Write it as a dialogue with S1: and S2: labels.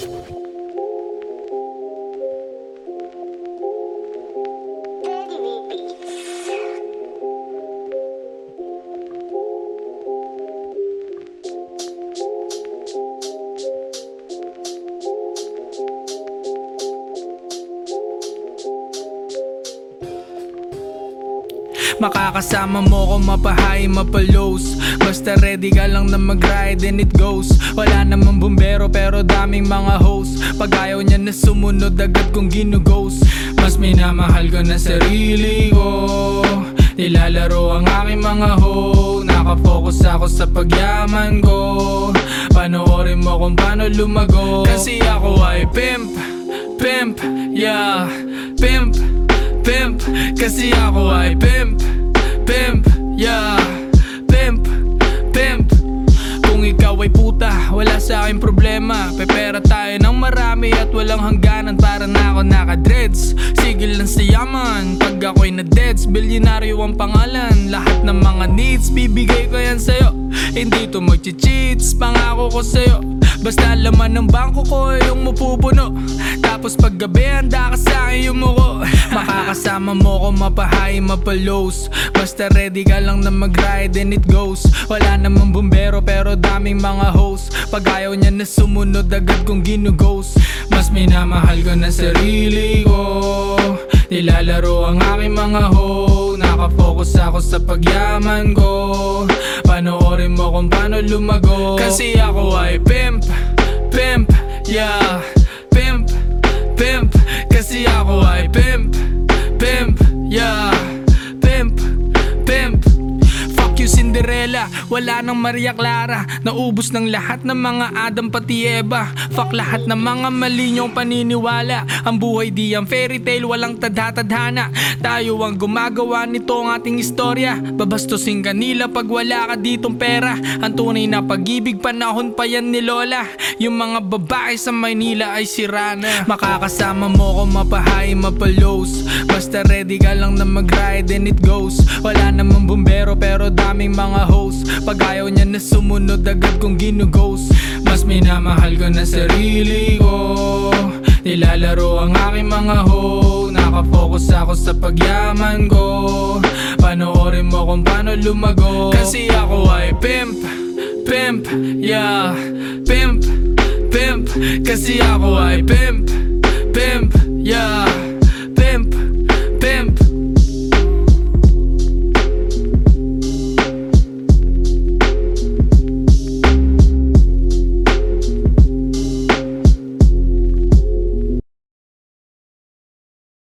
S1: Makakasama mo ko mapahay, mapalos Basta ready ka lang na mag-ride and it goes. Wala pero daming mga host Pag ayaw niya na sumunod agad kong ginugos. Mas minamahal ko na sarili ko. Nilalaro ang aking mga ho Nakafocus ako sa pagyaman ko. Panoorin mo kung paano lumago. Kasi ako ay pimp, pimp, yeah Pimp, pimp. Kasi ako ay pimp, pimp, yeah ay puta, wala sa akin problema. Pepera tayo ng marami at walang hangganan. Para na ako naka-dreads. Sigil lang sa yaman Pag ako'y na-deads, bilyonaryo ang pangalan. Lahat ng mga needs, bibigay ko yan sa'yo Hindi to mag-cheats, pangako ko sa'yo. Basta laman ng bangko ko yung mapupuno. Tapos pag gabi handa ka sa akin yumuko. Makakasama mo ko mapahay, mapalos. Basta ready ka lang na mag-ride and it goes. Wala namang bumbero pero daming mga host Pag ayaw niya na sumunod agad kong ginugos. Mas minamahal ko na sarili ko Nilalaro ang aking mga ho. Nakafocus ako sa pagyaman ko. Panoorin mo kung paano lumago. Kasi ako ay pimp, Cinderella, wala nang Maria Clara. Naubos ng lahat ng mga Adam pati Eva. Fuck lahat ng mga mali niyong paniniwala. Ang buhay di ang fairy tale, walang tadha-tadhana. Tayo ang gumagawa nito ang ating istorya. Babastusin ka nila pag wala ka ditong pera. Ang tunay na pag-ibig, panahon pa yan ni Lola. Yung mga babae sa Maynila ay sirana Makakasama mo ko mapahay, mapalos. Basta ready ka lang na mag-ride and it goes. Wala namang bumbero pero daming mga host Pag ayaw niya na sumunod agad kong ginugos. Mas minamahal ko na sarili ko. Nilalaro ang aking mga ho. Nakafocus ako sa pagyaman ko. Panoorin mo kung paano lumago. Kasi ako ay pimp, pimp, yeah. Pimp, pimp. Kasi ako ay pimp,